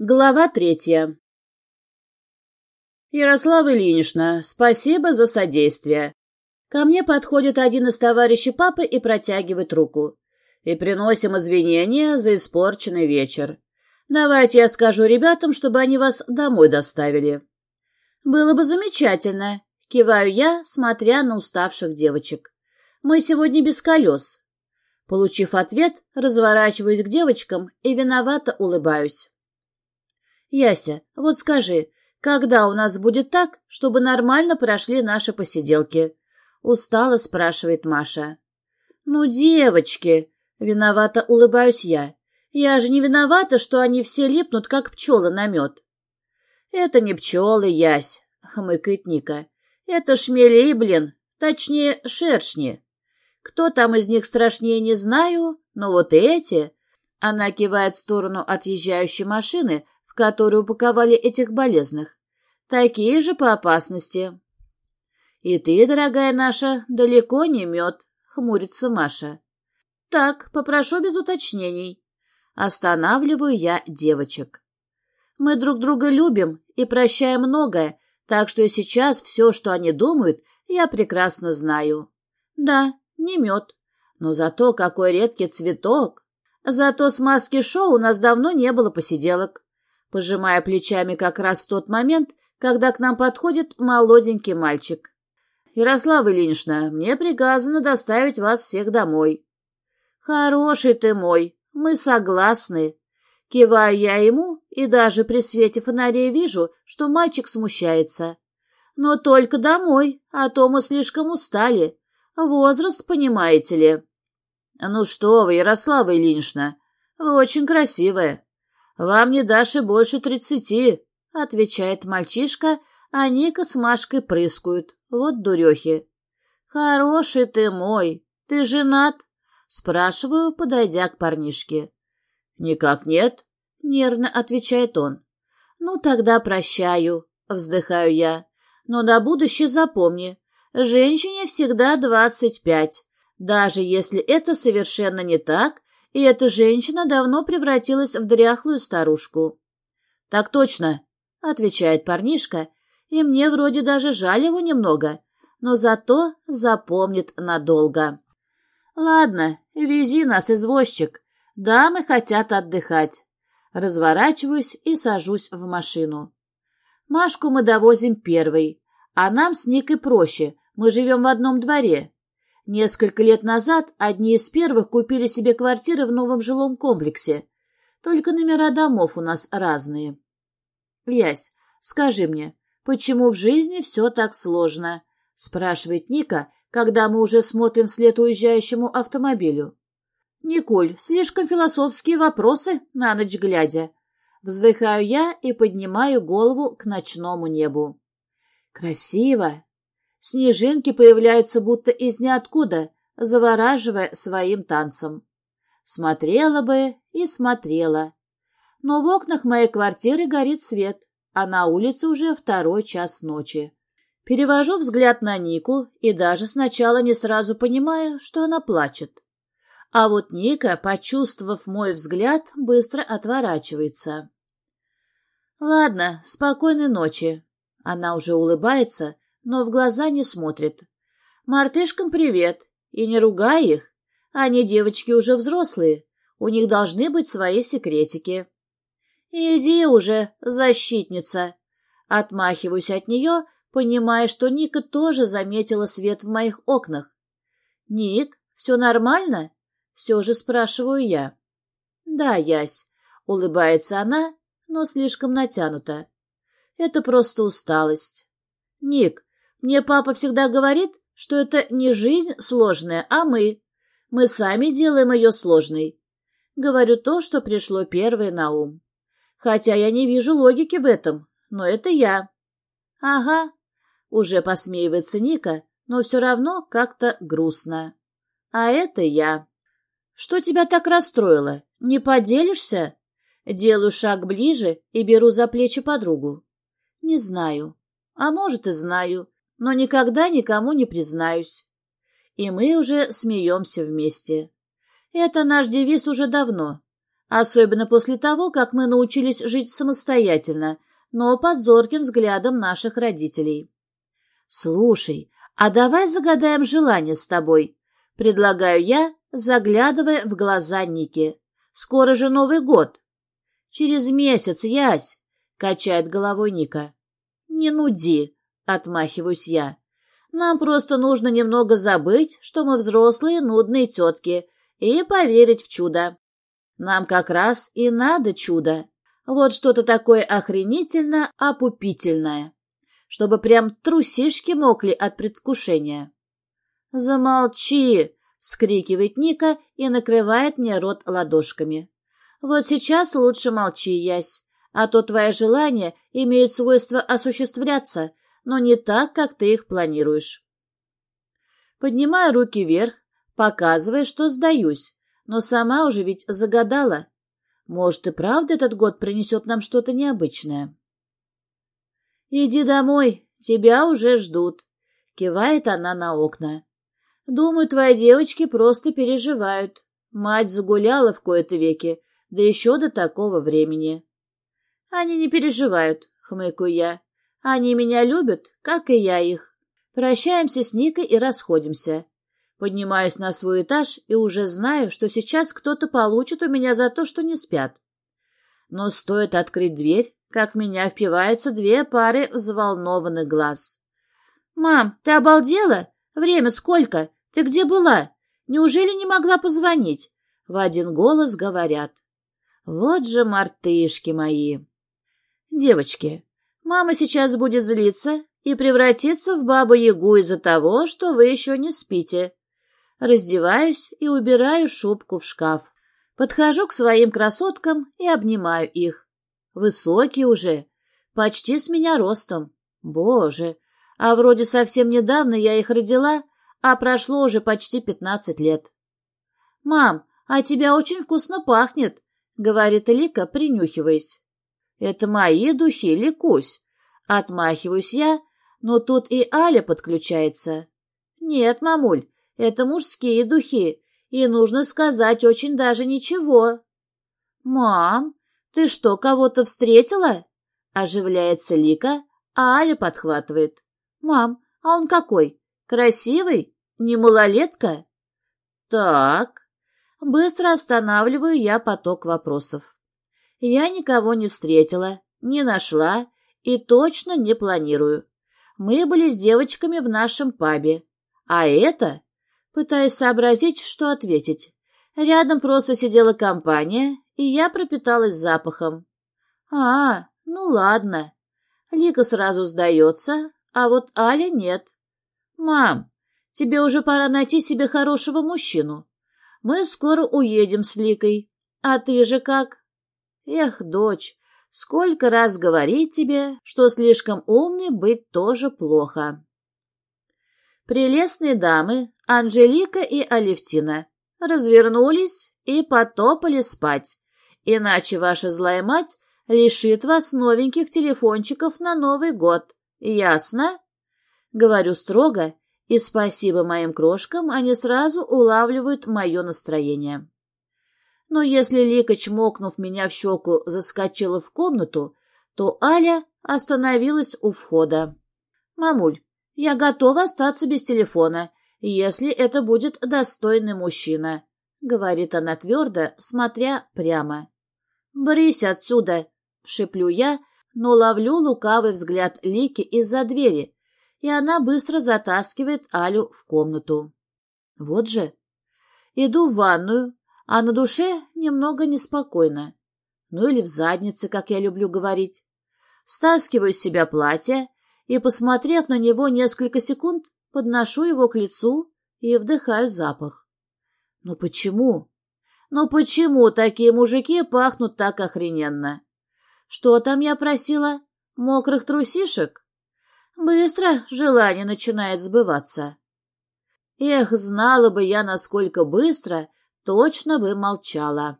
Глава третья. Ярослава Ильинична, спасибо за содействие. Ко мне подходит один из товарищей папы и протягивает руку. И приносим извинения за испорченный вечер. Давайте я скажу ребятам, чтобы они вас домой доставили. Было бы замечательно, киваю я, смотря на уставших девочек. Мы сегодня без колес. Получив ответ, разворачиваюсь к девочкам и виновато улыбаюсь. Яся, вот скажи, когда у нас будет так, чтобы нормально прошли наши посиделки? Устало спрашивает Маша. Ну, девочки, виновато улыбаюсь я. Я же не виновата, что они все липнут, как пчелы на мед. Это не пчелы, Ясь, хмыкает Ника. Это шмели, блин, точнее, шершни. Кто там из них страшнее, не знаю, но вот эти... Она кивает в сторону отъезжающей машины, которые упаковали этих болезных. Такие же по опасности. И ты, дорогая наша, далеко не мед, хмурится Маша. Так, попрошу без уточнений. Останавливаю я девочек. Мы друг друга любим и прощаем многое, так что сейчас все, что они думают, я прекрасно знаю. Да, не мед, но зато какой редкий цветок. Зато с маски-шоу у нас давно не было посиделок пожимая плечами как раз в тот момент, когда к нам подходит молоденький мальчик. «Ярослава Ильинична, мне приказано доставить вас всех домой». «Хороший ты мой, мы согласны». Киваю я ему, и даже при свете фонарей вижу, что мальчик смущается. «Но только домой, а то мы слишком устали. Возраст, понимаете ли». «Ну что вы, Ярослава Ильинична, вы очень красивая». «Вам не дашь и больше тридцати», — отвечает мальчишка, а Ника с Машкой прыскают. Вот дурехи. «Хороший ты мой. Ты женат?» — спрашиваю, подойдя к парнишке. «Никак нет», — нервно отвечает он. «Ну, тогда прощаю», — вздыхаю я. «Но на будущее запомни, женщине всегда двадцать пять. Даже если это совершенно не так, и эта женщина давно превратилась в дряхлую старушку. — Так точно, — отвечает парнишка, и мне вроде даже жаль его немного, но зато запомнит надолго. — Ладно, вези нас, извозчик, дамы хотят отдыхать. Разворачиваюсь и сажусь в машину. Машку мы довозим первой, а нам с Никой проще, мы живем в одном дворе. Несколько лет назад одни из первых купили себе квартиры в новом жилом комплексе. Только номера домов у нас разные. Ясь, скажи мне, почему в жизни все так сложно? Спрашивает Ника, когда мы уже смотрим вслед уезжающему автомобилю. Николь, слишком философские вопросы на ночь глядя. Вздыхаю я и поднимаю голову к ночному небу. Красиво, Снежинки появляются будто из ниоткуда, завораживая своим танцем. Смотрела бы и смотрела. Но в окнах моей квартиры горит свет, а на улице уже второй час ночи. Перевожу взгляд на Нику и даже сначала не сразу понимаю, что она плачет. А вот Ника, почувствовав мой взгляд, быстро отворачивается. «Ладно, спокойной ночи». Она уже улыбается, но в глаза не смотрит. «Мартышкам привет, и не ругай их. Они девочки уже взрослые, у них должны быть свои секретики». «Иди уже, защитница!» Отмахиваюсь от нее, понимая, что Ника тоже заметила свет в моих окнах. «Ник, все нормально?» Все же спрашиваю я. «Да, Ясь», — улыбается она, но слишком натянута. «Это просто усталость». «Ник, мне папа всегда говорит, что это не жизнь сложная, а мы. Мы сами делаем ее сложной. Говорю то, что пришло первое на ум. Хотя я не вижу логики в этом, но это я. Ага, уже посмеивается Ника, но все равно как-то грустно. А это я. Что тебя так расстроило? Не поделишься? Делаю шаг ближе и беру за плечи подругу. Не знаю. А может и знаю но никогда никому не признаюсь. И мы уже смеемся вместе. Это наш девиз уже давно. особенно после того, как мы научились жить самостоятельно, но под зорким взглядом наших родителей. «Слушай, а давай загадаем желание с тобой», — предлагаю я, заглядывая в глаза Ники. «Скоро же Новый год». «Через месяц, Ясь», — качает головой Ника. «Не нуди», — отмахиваюсь я. «Нам просто нужно немного забыть, что мы взрослые нудные тетки, и поверить в чудо. Нам как раз и надо чудо. Вот что-то такое охренительно опупительное, чтобы прям трусишки мокли от предвкушения. «Замолчи!» — скрикивает Ника и накрывает мне рот ладошками. «Вот сейчас лучше молчи, Ясь, а то твои желания имеют свойство осуществляться, но не так, как ты их планируешь». Поднимаю руки вверх, показывая, что сдаюсь, но сама уже ведь загадала. Может, и правда этот год принесет нам что-то необычное. «Иди домой, тебя уже ждут», — кивает она на окна. «Думаю, твои девочки просто переживают. Мать загуляла в кои-то веки, да еще до такого времени». «Они не переживают», — хмыкаю я. «Они меня любят, как и я их. Прощаемся с Никой и расходимся. Поднимаюсь на свой этаж и уже знаю, что сейчас кто-то получит у меня за то, что не спят. Но стоит открыть дверь, как в меня впиваются две пары взволнованных глаз. «Мам, ты обалдела? Время сколько? Ты где была? Неужели не могла позвонить?» В один голос говорят. «Вот же мартышки мои!» «Девочки, мама сейчас будет злиться и превратиться в бабу-ягу из-за того, что вы еще не спите. Раздеваюсь и убираю шубку в шкаф. Подхожу к своим красоткам и обнимаю их. Высокие уже, почти с меня ростом. Боже, а вроде совсем недавно я их родила, а прошло уже почти пятнадцать лет. «Мам, а тебя очень вкусно пахнет», — говорит Лика, принюхиваясь. «Это мои духи, Ликусь». Отмахиваюсь я, но тут и Аля подключается. «Нет, мамуль, это мужские духи, и нужно сказать очень даже ничего. «Мам, ты что, кого-то встретила?» Оживляется Лика, а Аля подхватывает. «Мам, а он какой? Красивый? Не малолетка?» «Так». Быстро останавливаю я поток вопросов. Я никого не встретила, не нашла и точно не планирую. Мы были с девочками в нашем пабе. А это Пытаюсь сообразить, что ответить. Рядом просто сидела компания, и я пропиталась запахом. А, ну ладно. Лика сразу сдается, а вот Аля нет. Мам, тебе уже пора найти себе хорошего мужчину. Мы скоро уедем с Ликой. А ты же как? Эх, дочь, сколько раз говорить тебе, что слишком умный быть тоже плохо. Прелестные дамы, Анжелика и Алевтина, развернулись и потопали спать, иначе ваша злая мать лишит вас новеньких телефончиков на Новый год. Ясно? Говорю строго, и спасибо моим крошкам, они сразу улавливают мое настроение. Но если Лика, чмокнув меня в щеку, заскочила в комнату, то Аля остановилась у входа. «Мамуль, я готова остаться без телефона, если это будет достойный мужчина», — говорит она твердо, смотря прямо. «Брысь отсюда!» — шеплю я, но ловлю лукавый взгляд Лики из-за двери, и она быстро затаскивает Алю в комнату. Вот же. Иду в ванную, а на душе немного неспокойно. Ну или в заднице, как я люблю говорить. Стаскиваю с себя платье и, посмотрев на него несколько секунд, подношу его к лицу и вдыхаю запах. Ну почему? Ну почему такие мужики пахнут так охрененно? Что там я просила? Мокрых трусишек? Быстро желание начинает сбываться. Эх, знала бы я, насколько быстро, точно бы молчала.